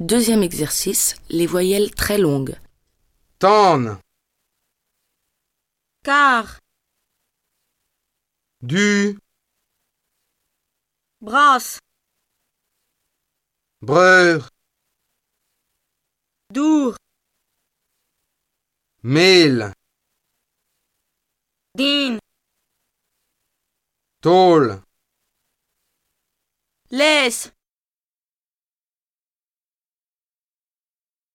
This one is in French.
Deuxième exercice, les voyelles très longues. Tonne, car, du, brasse, breur, dour, mêle, din, tôle, laisse,